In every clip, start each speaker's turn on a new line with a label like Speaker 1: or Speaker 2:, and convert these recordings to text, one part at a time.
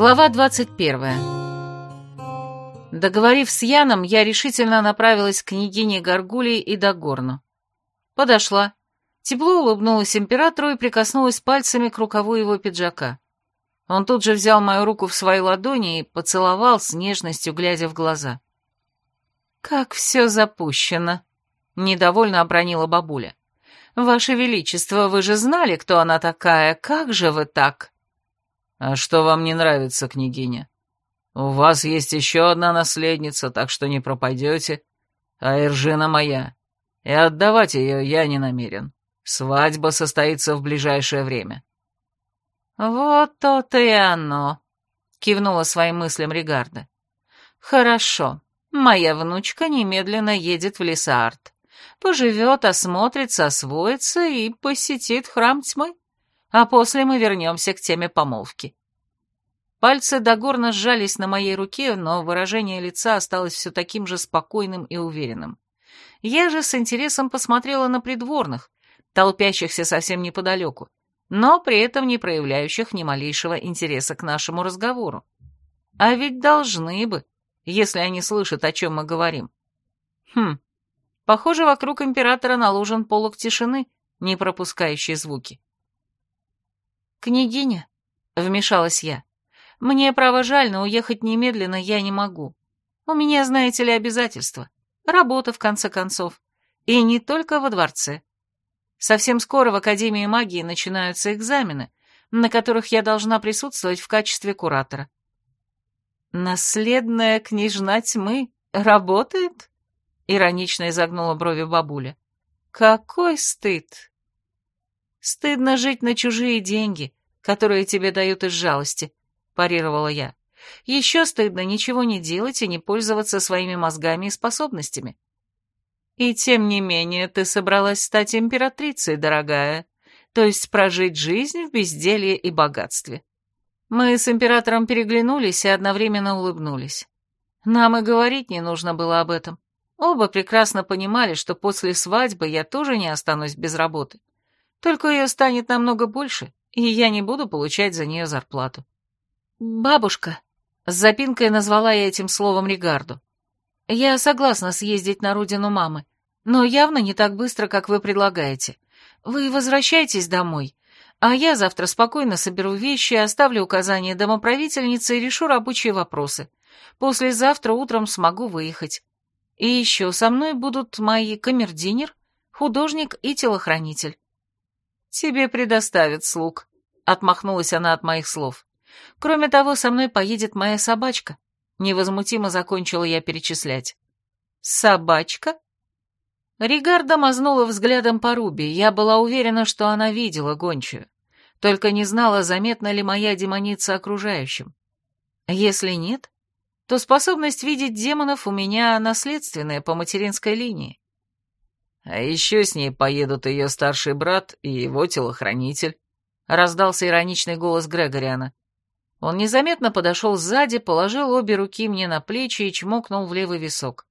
Speaker 1: Глава 21. Договорив с Яном, я решительно направилась к княгине Гаргулии и Дагорну. Подошла, тепло улыбнулась императору и прикоснулась пальцами к рукаву его пиджака. Он тут же взял мою руку в свои ладони и поцеловал с нежностью, глядя в глаза. «Как все запущено!» — недовольно обронила бабуля. «Ваше Величество, вы же знали, кто она такая, как же вы так?»
Speaker 2: «А что вам не нравится, княгиня? У вас есть еще одна наследница, так что не пропадете, а Иржина моя, и отдавать ее я не намерен. Свадьба состоится в ближайшее время».
Speaker 1: «Вот то-то и оно», — кивнула своим мыслям Ригарда. «Хорошо, моя внучка немедленно едет в Лесаарт. Поживет, осмотрится, освоится и посетит храм тьмы а после мы вернемся к теме помолвки. Пальцы догорно сжались на моей руке, но выражение лица осталось все таким же спокойным и уверенным. Я же с интересом посмотрела на придворных, толпящихся совсем неподалеку, но при этом не проявляющих ни малейшего интереса к нашему разговору. А ведь должны бы, если они слышат, о чем мы говорим. Хм, похоже, вокруг императора наложен полог тишины, не пропускающий звуки. «Княгиня», — вмешалась я, — «мне, право, жаль, но уехать немедленно я не могу. У меня, знаете ли, обязательства. Работа, в конце концов. И не только во дворце. Совсем скоро в Академии магии начинаются экзамены, на которых я должна присутствовать в качестве куратора». «Наследная княжна тьмы работает?» — иронично изогнула брови бабуля. «Какой стыд!» «Стыдно жить на чужие деньги, которые тебе дают из жалости», — парировала я. «Еще стыдно ничего не делать и не пользоваться своими мозгами и способностями». «И тем не менее ты собралась стать императрицей, дорогая, то есть прожить жизнь в безделье и богатстве». Мы с императором переглянулись и одновременно улыбнулись. Нам и говорить не нужно было об этом. Оба прекрасно понимали, что после свадьбы я тоже не останусь без работы. Только ее станет намного больше, и я не буду получать за нее зарплату. «Бабушка», — с запинкой назвала я этим словом Ригарду, — «я согласна съездить на родину мамы, но явно не так быстро, как вы предлагаете. Вы возвращайтесь домой, а я завтра спокойно соберу вещи, оставлю указания домоправительнице и решу рабочие вопросы. Послезавтра утром смогу выехать. И еще со мной будут мои камердинер, художник и телохранитель. «Тебе предоставят слуг», — отмахнулась она от моих слов. «Кроме того, со мной поедет моя собачка». Невозмутимо закончила я перечислять. «Собачка?» Ригарда мазнула взглядом по Руби. Я была уверена, что она видела гончую. Только не знала, заметна ли моя демоница окружающим. Если нет, то способность видеть демонов у меня наследственная по материнской линии.
Speaker 2: А еще с ней поедут ее старший брат и его телохранитель», — раздался ироничный голос Грегориана. Он незаметно подошел сзади, положил обе руки мне на плечи и чмокнул в левый висок.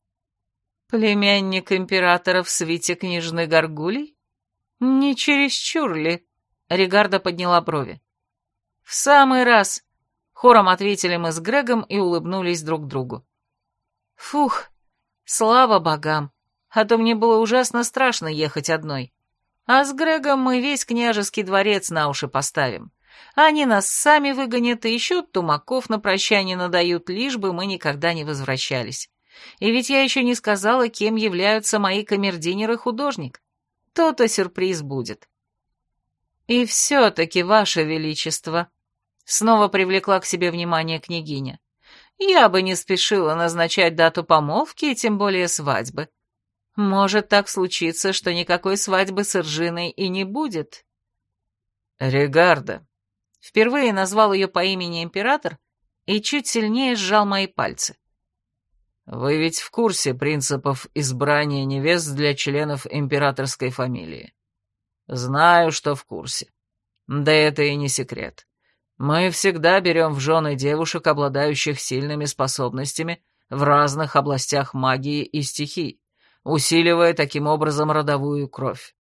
Speaker 2: «Племянник императора в свите княжны Гаргулей? Не чересчур ли?» — Регарда подняла брови. «В самый раз!» — хором ответили мы с Грегом и улыбнулись друг другу. «Фух, слава богам!» А то мне было ужасно страшно ехать одной. А с Грегом мы весь княжеский дворец на уши поставим. Они нас сами выгонят и еще тумаков на прощание надают, лишь бы мы никогда не возвращались. И ведь я еще не сказала, кем являются мои камердинеры художник. То-то сюрприз будет. И все-таки, Ваше Величество, снова привлекла к себе внимание княгиня, я бы не спешила назначать дату помолвки и тем более свадьбы. Может так случиться, что никакой свадьбы с Иржиной и не будет. Регарда.
Speaker 1: Впервые назвал ее по имени император и чуть сильнее сжал мои пальцы.
Speaker 2: Вы ведь в курсе принципов избрания невест для членов императорской фамилии? Знаю, что в курсе. Да это и не секрет. Мы всегда берем в жены девушек, обладающих сильными способностями в разных областях магии и стихий усиливая таким образом родовую кровь.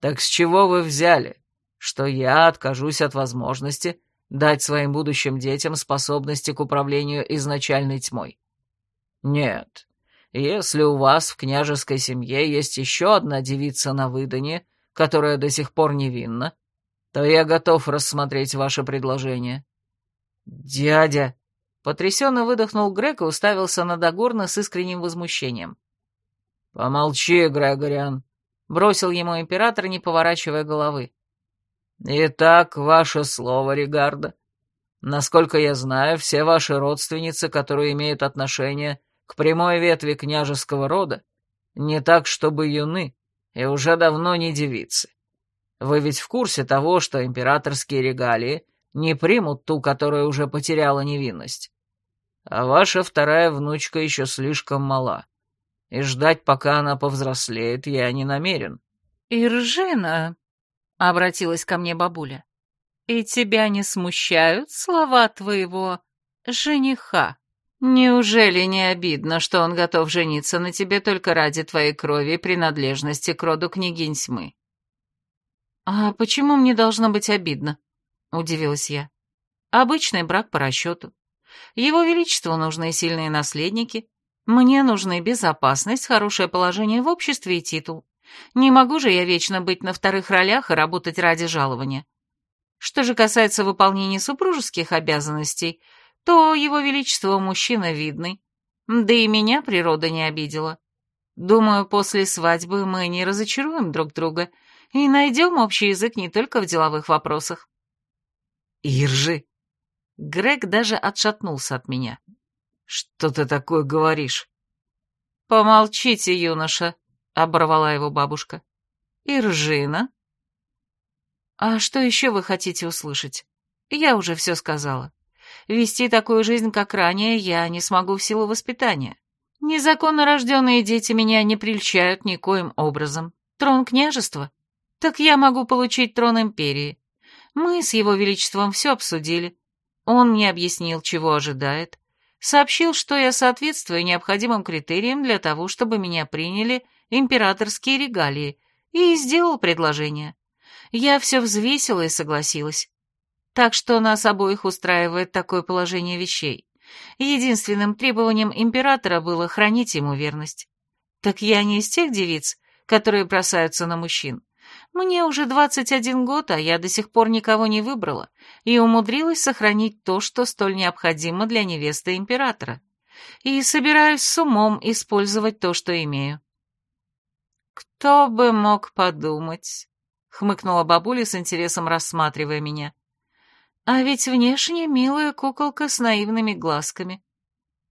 Speaker 2: Так с чего вы взяли, что я откажусь от возможности дать своим будущим детям способности к управлению изначальной тьмой. Нет, если у вас в княжеской семье есть еще одна девица на выдане, которая до сих пор невинна, то я готов рассмотреть ваше предложение». «Дядя!» — потрясенно выдохнул Грег и уставился на Дагорна с искренним возмущением. «Помолчи, Грегориан», — бросил ему император, не поворачивая головы. «Итак, ваше слово, Ригарда. Насколько я знаю, все ваши родственницы, которые имеют отношение к прямой ветви княжеского рода, не так, чтобы юны, и уже давно не девицы. Вы ведь в курсе того, что императорские регалии не примут ту, которая уже потеряла невинность. А ваша вторая внучка еще слишком мала, и ждать, пока она повзрослеет, я не намерен».
Speaker 1: «Иржина», — обратилась ко мне бабуля, — «и тебя не смущают слова твоего жениха?» Неужели не обидно, что он готов жениться на тебе только ради твоей крови и принадлежности к роду княгинь тьмы? А почему мне должно быть обидно? Удивилась я. Обычный брак по расчету. Его Величеству нужны сильные наследники. Мне нужны безопасность, хорошее положение в обществе и титул. Не могу же я вечно быть на вторых ролях и работать ради жалования. Что же касается выполнения супружеских обязанностей, то его величество мужчина видный, да и меня природа не обидела. Думаю, после свадьбы мы не разочаруем друг друга и найдем общий язык не только в деловых вопросах.
Speaker 2: Иржи!
Speaker 1: Грег даже отшатнулся от меня.
Speaker 2: Что ты такое говоришь?
Speaker 1: Помолчите, юноша, оборвала его бабушка. Иржина? А что еще вы хотите услышать? Я уже все сказала. Вести такую жизнь, как ранее, я не смогу в силу воспитания. Незаконно рожденные дети меня не прельщают никоим образом. Трон княжества? Так я могу получить трон империи. Мы с его величеством все обсудили. Он мне объяснил, чего ожидает. Сообщил, что я соответствую необходимым критериям для того, чтобы меня приняли императорские регалии, и сделал предложение. Я все взвесила и согласилась. Так что нас обоих устраивает такое положение вещей. Единственным требованием императора было хранить ему верность. Так я не из тех девиц, которые бросаются на мужчин. Мне уже 21 год, а я до сих пор никого не выбрала и умудрилась сохранить то, что столь необходимо для невесты императора. И собираюсь с умом использовать то, что имею. «Кто бы мог подумать?» — хмыкнула бабуля с интересом рассматривая меня. А ведь внешне милая куколка с наивными глазками.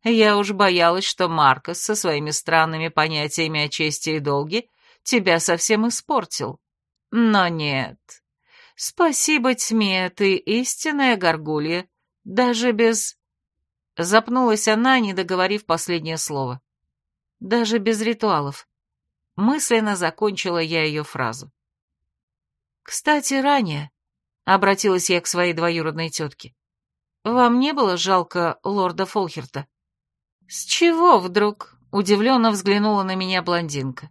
Speaker 1: Я уж боялась, что Маркос со своими странными понятиями о чести и долге тебя совсем испортил. Но нет. Спасибо тьме, ты истинная горгулья, даже без... Запнулась она, не договорив последнее слово. Даже без ритуалов. Мысленно закончила я ее фразу. Кстати, ранее, Обратилась я к своей двоюродной тетке. «Вам не было жалко лорда Фолхерта?» «С чего вдруг?» — удивленно взглянула на меня блондинка.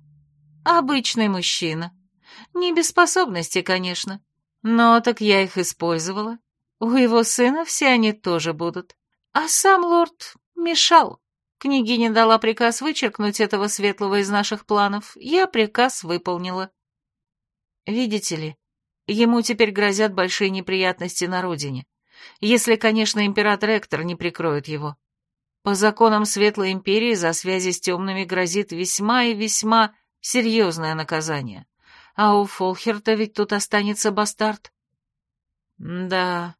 Speaker 1: «Обычный мужчина. Не без способностей, конечно. Но так я их использовала. У его сына все они тоже будут. А сам лорд мешал. Княгиня дала приказ вычеркнуть этого светлого из наших планов. Я приказ выполнила. Видите ли, Ему теперь грозят большие неприятности на родине, если, конечно, император Эктор не прикроет его. По законам Светлой Империи за связи с темными грозит весьма и весьма серьезное наказание. А у Фолхерта ведь тут останется бастард. Да,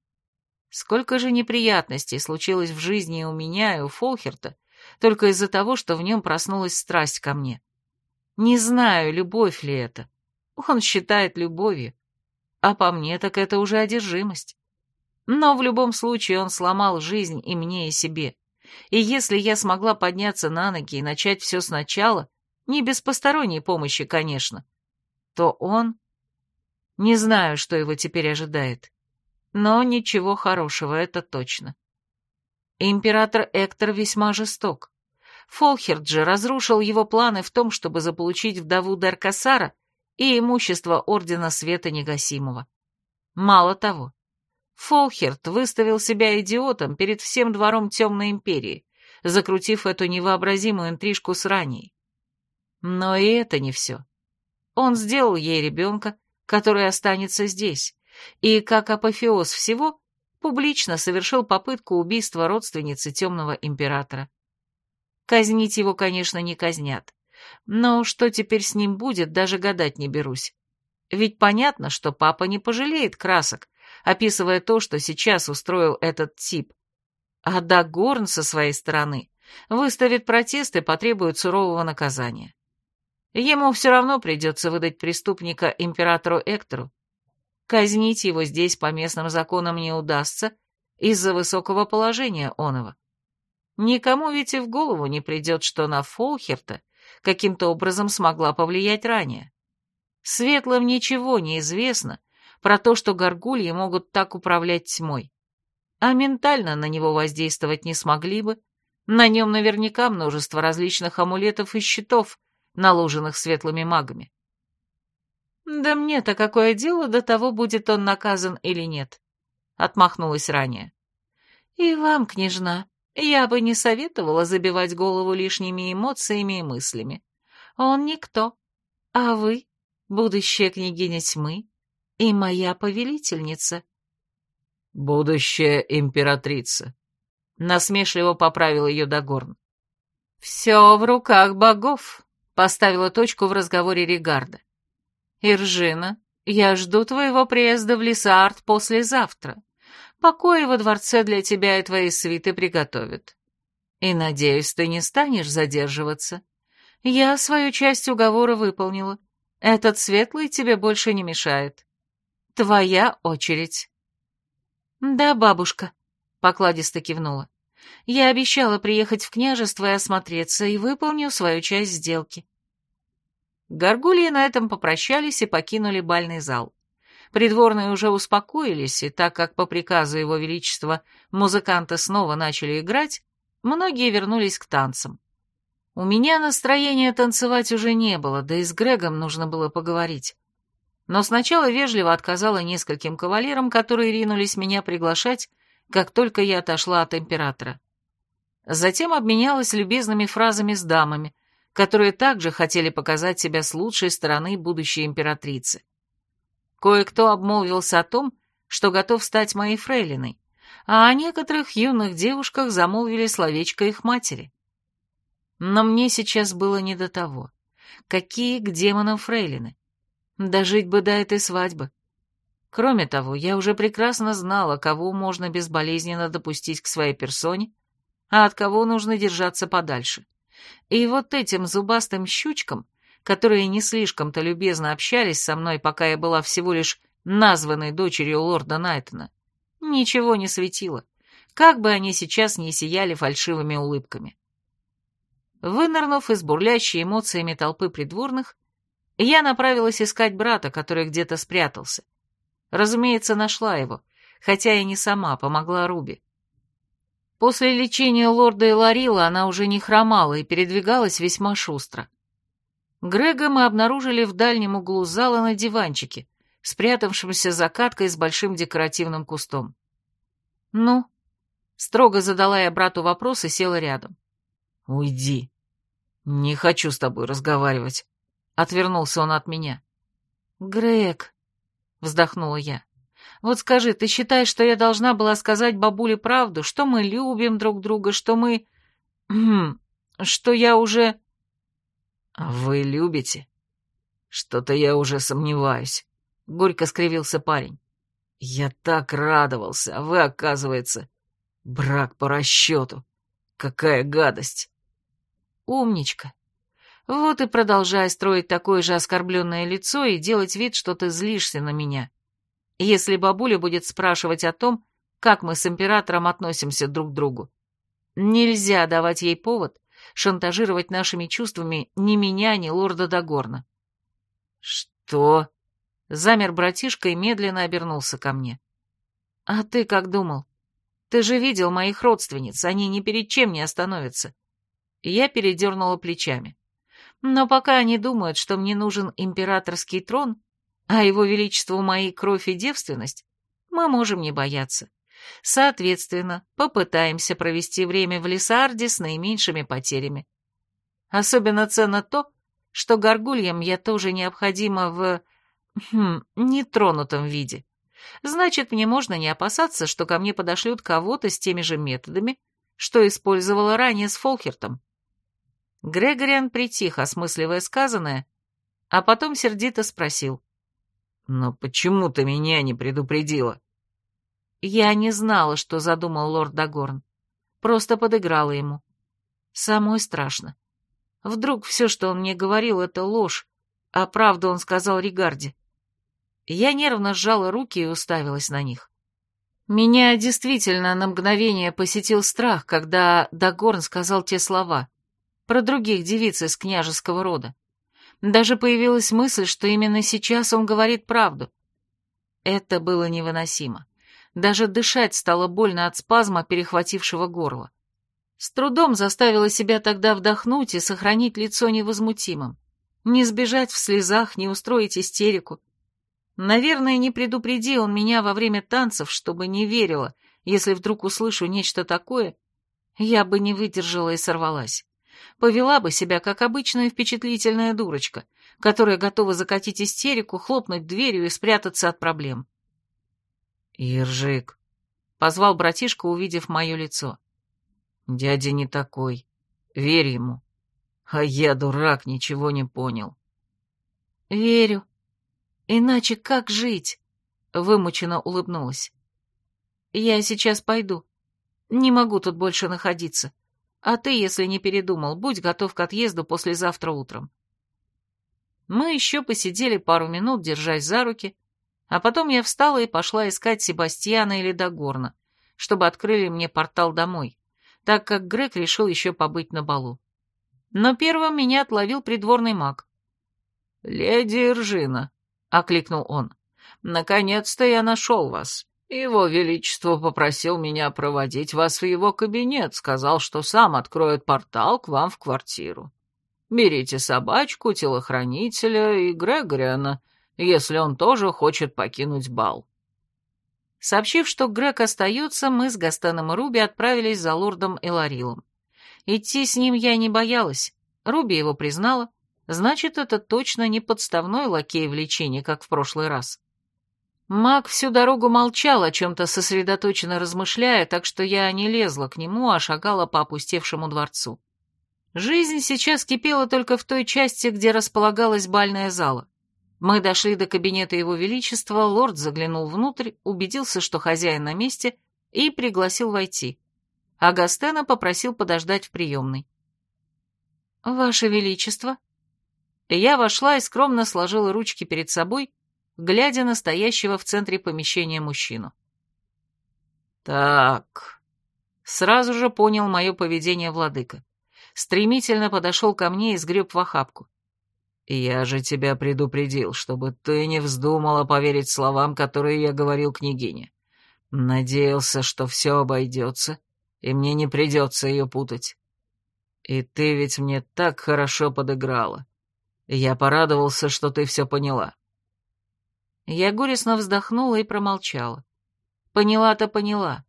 Speaker 1: сколько же неприятностей случилось в жизни у меня, и у Фолхерта, только из-за того, что в нем проснулась страсть ко мне. Не знаю, любовь ли это. Он считает любовью, а по мне так это уже одержимость. Но в любом случае он сломал жизнь и мне, и себе. И если я смогла подняться на ноги и начать все сначала, не без посторонней помощи, конечно, то он... Не знаю, что его теперь ожидает. Но ничего хорошего, это точно. Император Эктор весьма жесток. Фолхерд же разрушил его планы в том, чтобы заполучить вдову Даркасара и имущество Ордена Света Негасимого. Мало того, Фолхерт выставил себя идиотом перед всем двором Темной Империи, закрутив эту невообразимую интрижку с ранней. Но и это не все. Он сделал ей ребенка, который останется здесь, и, как апофеоз всего, публично совершил попытку убийства родственницы Темного Императора. Казнить его, конечно, не казнят, но что теперь с ним будет, даже гадать не берусь. Ведь понятно, что папа не пожалеет красок, описывая то, что сейчас устроил этот тип. А Дагорн со своей стороны выставит протест и потребует сурового наказания. Ему все равно придется выдать преступника императору Эктору. Казнить его здесь по местным законам не удастся из-за высокого положения оного. Никому ведь и в голову не придет, что на Фолхерта каким-то образом смогла повлиять ранее. Светлым ничего не известно про то, что горгульи могут так управлять тьмой. А ментально на него воздействовать не смогли бы. На нем наверняка множество различных амулетов и щитов, наложенных светлыми магами. «Да мне-то какое дело до того, будет он наказан или нет?» — отмахнулась ранее. «И вам, княжна, я бы не советовала забивать голову лишними эмоциями и мыслями. Он никто, а вы — будущая княгиня тьмы и моя повелительница».
Speaker 2: «Будущая императрица», — насмешливо поправил ее Дагорн.
Speaker 1: «Все в руках богов», Поставила точку в разговоре Регарда. «Иржина, я жду твоего приезда в Лисаарт послезавтра. Покои во дворце для тебя и твоей свиты приготовят. И, надеюсь, ты не станешь задерживаться. Я свою часть уговора выполнила. Этот светлый тебе больше не мешает. Твоя очередь». «Да, бабушка», — покладисто кивнула. Я обещала приехать в княжество и осмотреться, и выполню свою часть сделки. Горгульи на этом попрощались и покинули бальный зал. Придворные уже успокоились, и так как по приказу его величества музыканты снова начали играть, многие вернулись к танцам. У меня настроения танцевать уже не было, да и с Грегом нужно было поговорить. Но сначала вежливо отказала нескольким кавалерам, которые ринулись меня приглашать, как только я отошла от императора. Затем обменялась любезными фразами с дамами, которые также хотели показать себя с лучшей стороны будущей императрицы. Кое-кто обмолвился о том, что готов стать моей фрейлиной, а о некоторых юных девушках замолвили словечко их матери. Но мне сейчас было не до того. Какие к демонам фрейлины? Дожить бы до этой свадьбы. Кроме того, я уже прекрасно знала, кого можно безболезненно допустить к своей персоне, а от кого нужно держаться подальше. И вот этим зубастым щучкам, которые не слишком-то любезно общались со мной, пока я была всего лишь названной дочерью лорда Найтона, ничего не светило, как бы они сейчас не сияли фальшивыми улыбками. Вынырнув из бурлящей эмоциями толпы придворных, я направилась искать брата, который где-то спрятался. Разумеется, нашла его, хотя и не сама, помогла Руби. После лечения лорда Эларила она уже не хромала и передвигалась весьма шустро. Грега мы обнаружили в дальнем углу зала на диванчике, спрятавшемся за каткой с большим декоративным кустом. «Ну?» — строго задала я брату вопрос и села рядом.
Speaker 2: «Уйди. Не хочу с тобой разговаривать», — отвернулся он от меня.
Speaker 1: «Грег», вздохнула я. Вот скажи, ты считаешь, что я должна была сказать бабуле правду, что мы любим друг друга, что мы... что я уже...
Speaker 2: Вы любите? Что-то я уже сомневаюсь. Горько скривился парень. Я так радовался, а вы, оказывается, брак по расчету. Какая гадость.
Speaker 1: Умничка. Вот и продолжай строить такое же оскорбленное лицо и делать вид, что ты злишься на меня. Если бабуля будет спрашивать о том, как мы с императором относимся друг к другу. Нельзя давать ей повод шантажировать нашими чувствами ни меня, ни лорда Дагорна.
Speaker 2: «Что?»
Speaker 1: Замер братишка и медленно обернулся ко мне. «А ты как думал? Ты же видел моих родственниц, они ни перед чем не остановятся». Я передернула плечами. Но пока они думают, что мне нужен императорский трон, а его величеству моей кровь и девственность, мы можем не бояться. Соответственно, попытаемся провести время в Лесарде с наименьшими потерями. Особенно ценно то, что горгульям я тоже необходима в... Хм, нетронутом виде. Значит, мне можно не опасаться, что ко мне подошлют кого-то с теми же методами, что использовала ранее с Фолхертом. Грегориан притих, осмысливая сказанное, а потом сердито спросил.
Speaker 2: «Но почему ты меня не предупредила?»
Speaker 1: Я не знала, что задумал лорд Дагорн. Просто подыграла ему. Самой страшно. Вдруг все, что он мне говорил, это ложь, а правду он сказал Ригарде. Я нервно сжала руки и уставилась на них. Меня действительно на мгновение посетил страх, когда Дагорн сказал те слова про других девиц из княжеского рода. Даже появилась мысль, что именно сейчас он говорит правду. Это было невыносимо. Даже дышать стало больно от спазма, перехватившего горло. С трудом заставила себя тогда вдохнуть и сохранить лицо невозмутимым. Не сбежать в слезах, не устроить истерику. Наверное, не предупреди он меня во время танцев, чтобы не верила, если вдруг услышу нечто такое, я бы не выдержала и сорвалась. Повела бы себя, как обычная впечатлительная дурочка, которая готова закатить истерику, хлопнуть дверью и спрятаться от проблем.
Speaker 2: «Ержик», —
Speaker 1: позвал братишка, увидев мое лицо.
Speaker 2: «Дядя не такой. Верь ему. А я, дурак, ничего не понял».
Speaker 1: «Верю. Иначе как жить?» — вымученно улыбнулась. «Я сейчас пойду. Не могу тут больше находиться. А ты, если не передумал, будь готов к отъезду послезавтра утром». Мы еще посидели пару минут, держась за руки, а потом я встала и пошла искать Себастьяна или Дагорна, чтобы открыли мне портал домой, так как Грег решил еще побыть на балу. Но первым меня отловил придворный маг.
Speaker 2: «Леди Иржина», — окликнул он, — «наконец-то я нашел вас. Его Величество попросил меня проводить вас в его кабинет, сказал, что сам откроет портал к вам в квартиру. Берите собачку, телохранителя и Грегориана, — если он тоже хочет покинуть бал.
Speaker 1: Сообщив, что Грег остается, мы с Гастеном и Руби отправились за лордом Эларилом. Идти с ним я не боялась. Руби его признала. Значит, это точно не подставной лакей в лечении, как в прошлый раз. Маг всю дорогу молчал, о чем-то сосредоточенно размышляя, так что я не лезла к нему, а шагала по опустевшему дворцу. Жизнь сейчас кипела только в той части, где располагалась бальная зала. Мы дошли до кабинета его величества, лорд заглянул внутрь, убедился, что хозяин на месте, и пригласил войти. Агастена попросил подождать в приемной. «Ваше величество?» Я вошла и скромно сложила ручки перед собой, глядя на стоящего в центре помещения мужчину.
Speaker 2: «Так...»
Speaker 1: Сразу же понял мое поведение владыка. Стремительно подошел ко мне и сгреб в охапку.
Speaker 2: «Я же тебя предупредил, чтобы ты не вздумала поверить словам, которые я говорил княгине. Надеялся, что все обойдется, и мне не придется ее путать. И ты ведь мне так хорошо подыграла. Я порадовался, что ты все поняла».
Speaker 1: Я горестно вздохнула и промолчала. Поняла-то поняла,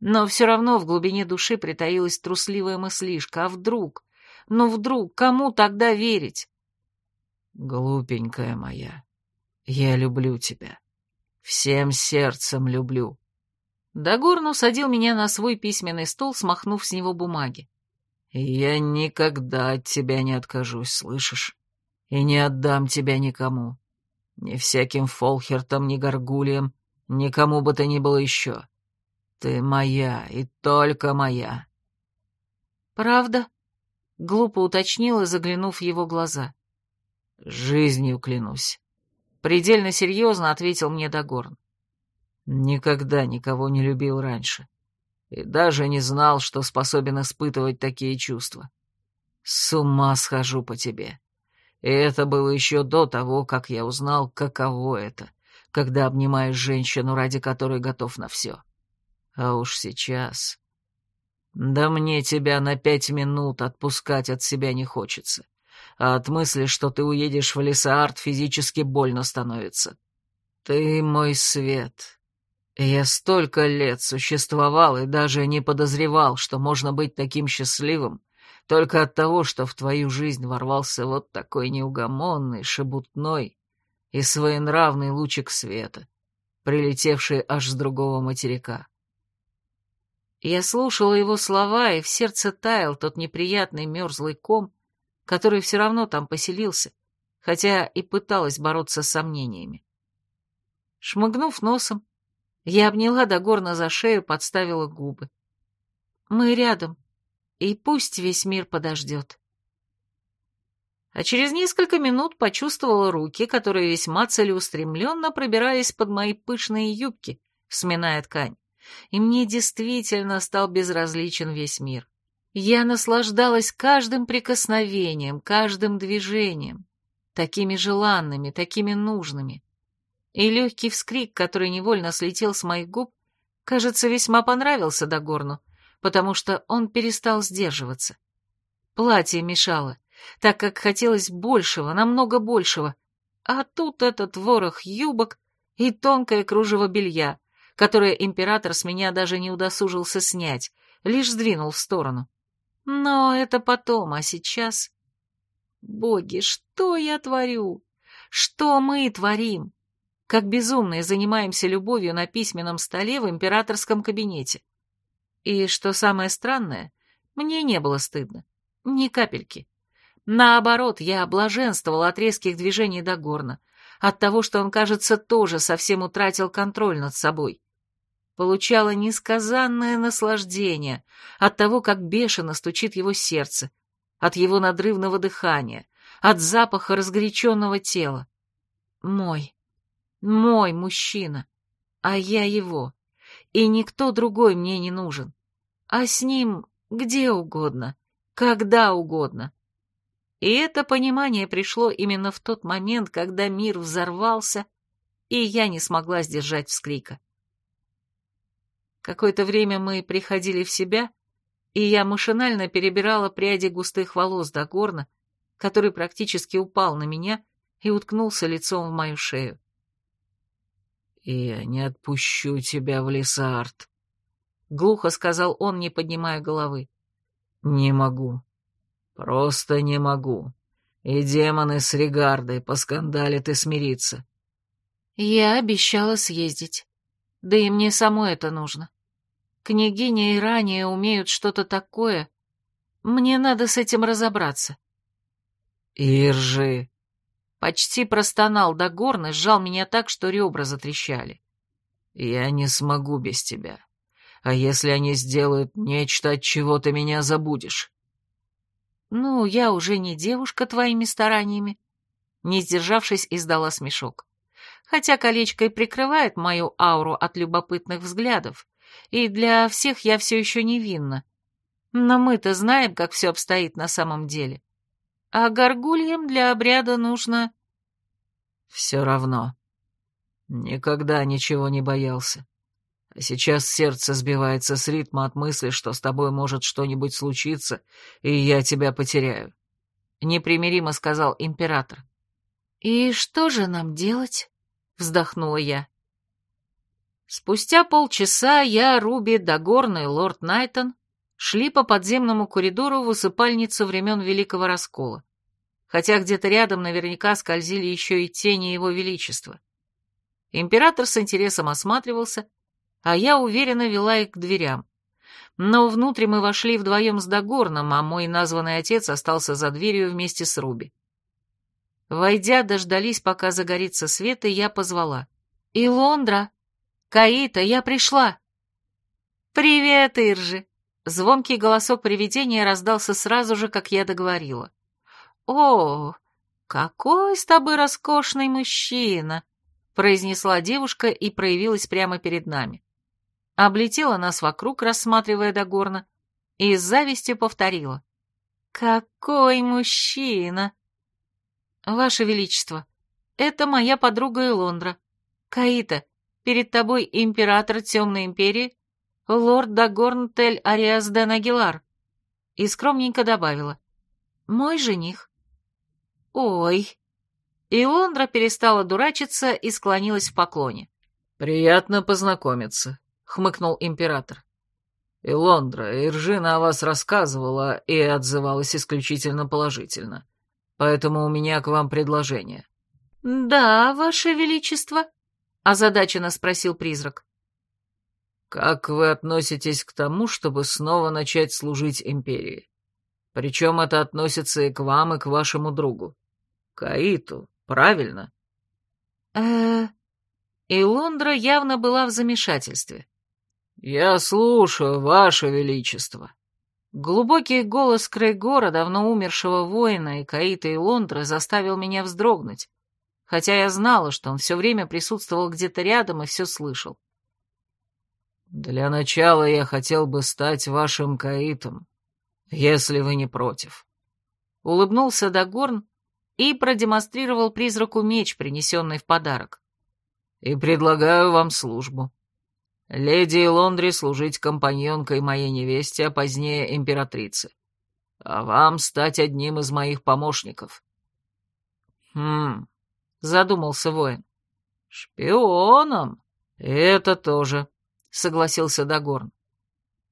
Speaker 1: но все равно в глубине души притаилась трусливая мыслишка. А вдруг? Ну вдруг, кому тогда верить?
Speaker 2: Глупенькая моя, я люблю тебя. Всем сердцем люблю.
Speaker 1: Дагорн усадил меня на свой письменный стол, смахнув с него бумаги.
Speaker 2: Я никогда от тебя не откажусь, слышишь? И не отдам тебя никому. Ни всяким Фолхертам, ни Гаргулиям, никому бы то ни было еще. Ты моя и только моя.
Speaker 1: Правда? Глупо уточнила, заглянув в его глаза.
Speaker 2: «Жизнью клянусь», —
Speaker 1: предельно серьезно ответил мне Дагорн.
Speaker 2: «Никогда никого не любил раньше. И даже не знал, что способен испытывать такие чувства. С ума схожу по тебе. И это было еще до того, как я узнал, каково это, когда обнимаешь женщину, ради которой готов на все. А уж сейчас... Да мне тебя на пять минут отпускать от себя не хочется а от мысли, что ты уедешь в Лесаарт, физически больно становится. Ты мой свет. Я столько лет существовал и даже не подозревал, что можно быть таким счастливым только от того, что в твою жизнь ворвался вот такой неугомонный, шебутной и своенравный лучик света, прилетевший аж с другого материка.
Speaker 1: Я слушала его слова, и в сердце таял тот неприятный мерзлый ком, который все равно там поселился, хотя и пыталась бороться с сомнениями. Шмыгнув носом, я обняла Дагорна за шею, подставила губы. Мы рядом, и пусть весь мир подождет. А через несколько минут почувствовала руки, которые весьма целеустремленно пробирались под мои пышные юбки, сминая ткань. И мне действительно стал безразличен весь мир. Я наслаждалась каждым прикосновением, каждым движением, такими желанными, такими нужными и легкий вскрик, который невольно слетел с моих губ, кажется, весьма понравился Дагорну, потому что он перестал сдерживаться. Платье мешало, так как хотелось большего, намного большего, а тут этот ворох юбок и тонкое кружево белья, которое император с меня даже не удосужился снять, лишь сдвинул в сторону. Но это потом, а сейчас... Боги, что я творю? Что мы творим? как безумные занимаемся любовью на письменном столе в императорском кабинете. И, что самое странное, мне не было стыдно. Ни капельки. Наоборот, я блаженствовала от резких движений до горна, от того, что он, кажется, тоже совсем утратил контроль над собой. Получала несказанное наслаждение от того, как бешено стучит его сердце, от его надрывного дыхания, от запаха разгоряченного тела. Мой, мой мужчина, а я его. И никто другой мне не нужен. А с ним где угодно, когда угодно. И это понимание пришло именно в тот момент, когда мир взорвался, и я не смогла сдержать вскрика. Какое-то время мы приходили в себя, и я машинально перебирала пряди густых волос до горна, который практически упал на меня и уткнулся лицом в мою шею.
Speaker 2: «Я не отпущу тебя в Лесард», — глухо сказал он, не поднимая головы. «Не могу. Просто не могу. И демоны с Регардой поскандалят и смириться».
Speaker 1: «Я обещала съездить. Да и мне самой это нужно. Княгиня и ранее умеют что-то такое. Мне надо с этим разобраться».
Speaker 2: «Иржи»,
Speaker 1: Почти простонал до горна, сжал меня так, что ребра затрещали.
Speaker 2: «Я не смогу без тебя. А если они сделают нечто, от чего ты меня забудешь?»
Speaker 1: «Ну, я уже не девушка твоими стараниями». Не сдержавшись, издала смешок. Хотя колечко и прикрывает мою ауру от любопытных взглядов, и для всех я все еще невинна. Но мы-то знаем, как все обстоит на самом деле. А горгульям для обряда нужно...
Speaker 2: Все равно. Никогда ничего не боялся. Сейчас сердце сбивается с ритма от мысли, что с тобой может что-нибудь случиться, и я тебя потеряю. Непримиримо сказал император.
Speaker 1: «И что же нам делать?» — вздохнула я. Спустя полчаса я, Руби, Дагорн и лорд Найтон шли по подземному коридору в усыпальницу времен Великого Раскола, хотя где-то рядом наверняка скользили еще и тени его величества. Император с интересом осматривался, а я уверенно вела их к дверям. Но внутрь мы вошли вдвоем с Дагорном, а мой названный отец остался за дверью вместе с Руби. Войдя, дождались, пока загорится свет, и я позвала. «Илондра! Каита, я пришла!» «Привет, Иржи!» Звонкий голосок привидения раздался сразу же, как я договорила. «О, какой с тобой роскошный мужчина!» произнесла девушка и проявилась прямо перед нами. Облетела нас вокруг, рассматривая до горна, и с завистью повторила. «Какой мужчина!» «Ваше Величество, это моя подруга Элондра. Каита, перед тобой император Темной Империи лорд Дагорн Тель Ариас Ден Агилар, и скромненько добавила, «Мой жених». «Ой!» И Лондра перестала дурачиться и склонилась в поклоне.
Speaker 2: «Приятно познакомиться», — хмыкнул император. «И Лондра, Иржина о вас рассказывала и отзывалась исключительно положительно. Поэтому у меня к вам предложение».
Speaker 1: «Да, ваше величество», — озадаченно спросил призрак.
Speaker 2: «Как вы относитесь к тому, чтобы снова начать служить империи? Причем это относится и к вам, и к вашему другу. Каиту, правильно?»
Speaker 1: э И Лондра явно была в замешательстве.
Speaker 2: «Я слушаю, ваше величество».
Speaker 1: Глубокий голос Крейгора, давно умершего воина, и Каита и Лондры заставил меня вздрогнуть, хотя я знала, что он все время присутствовал где-то рядом и все слышал.
Speaker 2: «Для начала я хотел бы стать вашим Каитом, если вы не против».
Speaker 1: Улыбнулся Дагорн и продемонстрировал призраку меч, принесенный в подарок.
Speaker 2: «И предлагаю вам службу. Леди Лондри служить компаньонкой моей невесте, а позднее императрице. А вам стать одним из моих помощников».
Speaker 1: «Хм...» — задумался воин.
Speaker 2: «Шпионом? Это тоже», — согласился Дагорн.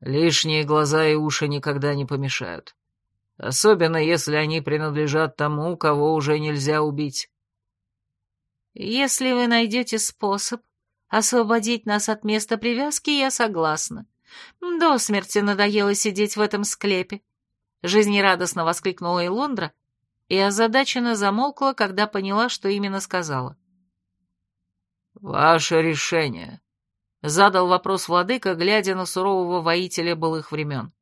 Speaker 2: «Лишние глаза и уши никогда не помешают. Особенно, если они принадлежат тому, кого уже нельзя убить».
Speaker 1: «Если вы найдете способ освободить нас от места привязки, я согласна. До смерти надоело сидеть в этом склепе». Жизнерадостно воскликнула и Лондра и озадаченно замолкла, когда поняла, что именно сказала.
Speaker 2: «Ваше решение», Задал вопрос владыка, глядя на сурового воителя былых времен.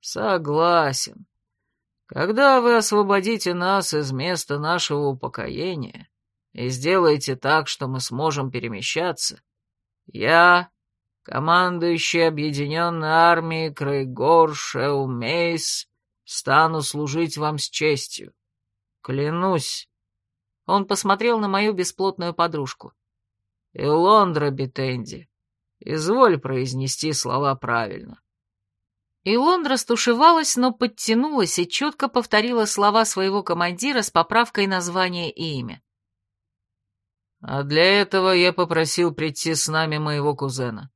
Speaker 2: Согласен. Когда вы освободите нас из места нашего упокоения и сделаете так, что мы сможем перемещаться, я, командующий объединенной армией Крейгор Шеумейс, стану служить вам с честью. Клянусь. Он посмотрел на мою бесплотную подружку. И Лондра Битенди, изволь произнести слова правильно.
Speaker 1: И Лондра стушевалась, но подтянулась и четко повторила слова своего командира с поправкой названия и имя.
Speaker 2: А для этого я попросил прийти с нами моего кузена.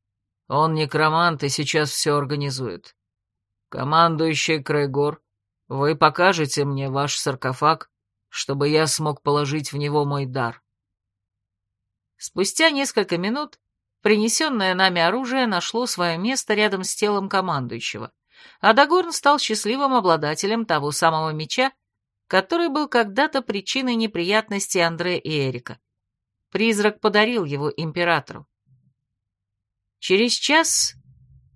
Speaker 2: Он некромант и сейчас все организует. Командующий Крейгор, вы покажете мне ваш саркофаг, чтобы я смог положить в него мой дар.
Speaker 1: Спустя несколько минут принесенное нами оружие нашло свое место рядом с телом командующего, а Дагорн стал счастливым обладателем того самого меча, который был когда-то причиной неприятностей Андре и Эрика. Призрак подарил его императору. Через час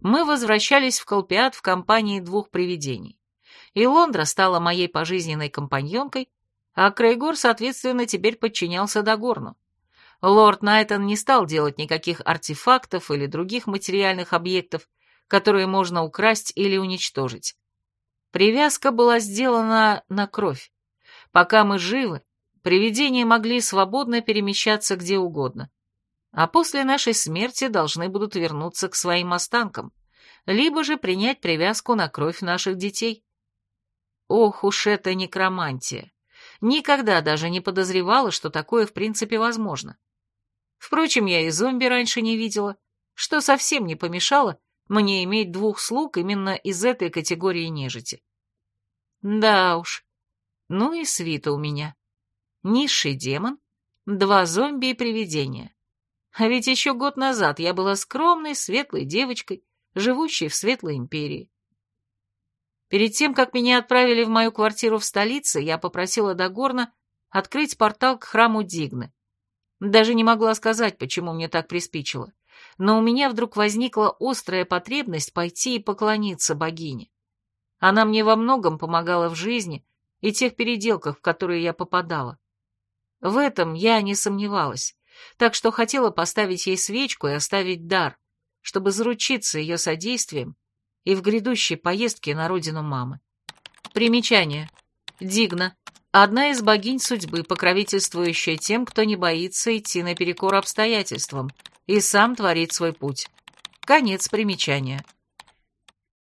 Speaker 1: мы возвращались в Колпиат в компании двух привидений. И Лондра стала моей пожизненной компаньонкой, а Крейгор, соответственно, теперь подчинялся Дагорну лорд Найтон не стал делать никаких артефактов или других материальных объектов, которые можно украсть или уничтожить. Привязка была сделана на кровь. Пока мы живы, привидения могли свободно перемещаться где угодно. А после нашей смерти должны будут вернуться к своим останкам, либо же принять привязку на кровь наших детей. Ох уж это некромантия! Никогда даже не подозревала, что такое в принципе возможно. Впрочем, я и зомби раньше не видела, что совсем не помешало мне иметь двух слуг именно из этой категории нежити. Да уж, ну и свита у меня. Низший демон, два зомби и привидения. А ведь еще год назад я была скромной, светлой девочкой, живущей в светлой империи. Перед тем, как меня отправили в мою квартиру в столице, я попросила Дагорна открыть портал к храму Дигны, даже не могла сказать, почему мне так приспичило. Но у меня вдруг возникла острая потребность пойти и поклониться богине. Она мне во многом помогала в жизни и тех переделках, в которые я попадала. В этом я не сомневалась, так что хотела поставить ей свечку и оставить дар, чтобы заручиться ее содействием и в грядущей поездке на родину мамы. Примечание. Дигна. Одна из богинь судьбы, покровительствующая тем, кто не боится идти наперекор обстоятельствам и сам творит свой путь. Конец примечания.